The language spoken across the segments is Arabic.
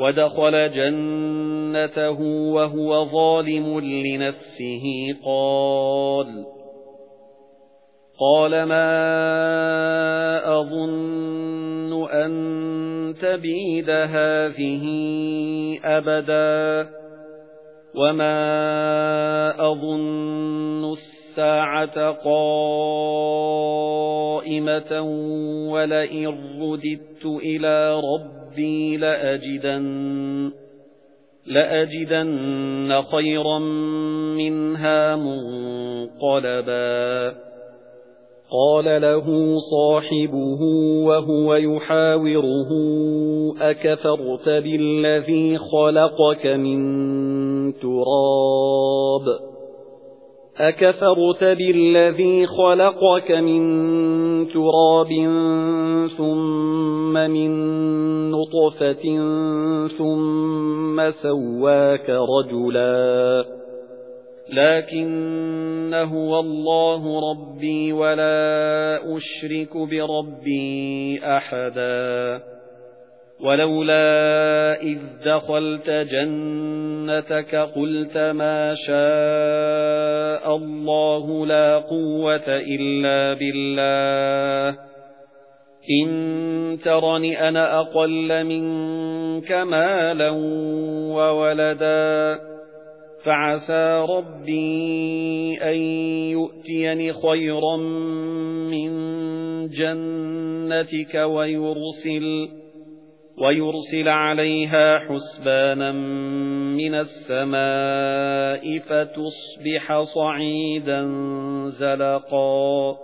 وَدَخَلَ جَنَّتَهُ وَهُوَ ظَالِمٌ لِنَفْسِهِ قَالَ قَالَ مَا أَظُنُّ أَن تَبِيدَ هَذِهِ أَبَدًا وَمَا أَظُنُّ السَّاعَةَ قَائِمَةً وَلَئِن رُّدِدتُّ إِلَى رَبِّي لَأَجِدَنَّ لَأَجِدَنَّ خَيْرًا مِنْهَا مُنقَلَبًا. قَالَ لَهُ صَاحِبُهُ وَهُوَ يُحَاوِرُهُ أَكَفَرْتَ بِالَّذِي خَلَقَكَ مِن تُرَابٍ؟ أَكَفَرْتَ بِالَّذِي خَلَقَكَ مِن تُرَابٍ ثُمَّ مِن نُّطْفَةٍ ثُمَّ سَوَّاكَ رَجُلًا لَكِنَّهُ اللَّهُ رَبِّي وَلَا أُشْرِكُ بِرَبِّي أَحَدًا وَلَوْلَا إِذْ دَخَلْتَ جَنَّتَكَ قُلْتَ مَا شَاءَ اللَّهُ لَا قُوَّةَ إِلَّا بِاللَّهِ إِن تَرَنِ أَنَا أَقَلَّ مِنكَ مَالًا وَوَلَدًا فَعَسَى رَبِّي أَن يُؤْتِيَنِ خَيْرًا مِنْ جَنَّتِكَ وَيُرْسِلَ وَيُرْسِلَ عَلَيْهَا حُسْبَانًا مِنَ السَّمَاءِ فَتُصْبِحَ صَعِيدًا زَلَقًا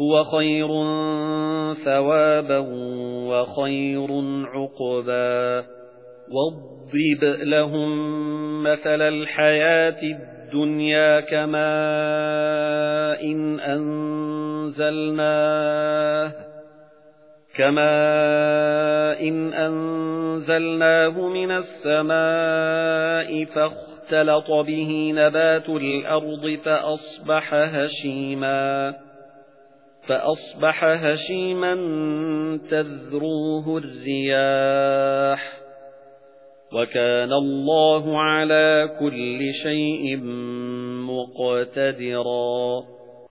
هُوَ خَيْرٌ ثَوَابًا وَخَيْرٌ عُقْبًا. وَاضْرِبْ لَهُم مَّثَلَ الْحَيَاةِ الدُّنْيَا كَمَاءٍ أَنزَلْنَاهُ كَمَاءٍ أَنزَلْنَاهُ مِنَ السَّمَاءِ فَاخْتَلَطَ بِهِ نَبَاتُ الْأَرْضِ فَأَصْبَحَ هَشِيمًا. فَأَصْبَحَ هَشِيمًا تَذْرُوهُ الرِّيَاحُ وَكَانَ اللَّهُ عَلَى كُلِّ شَيْءٍ مُقْتَدِرًا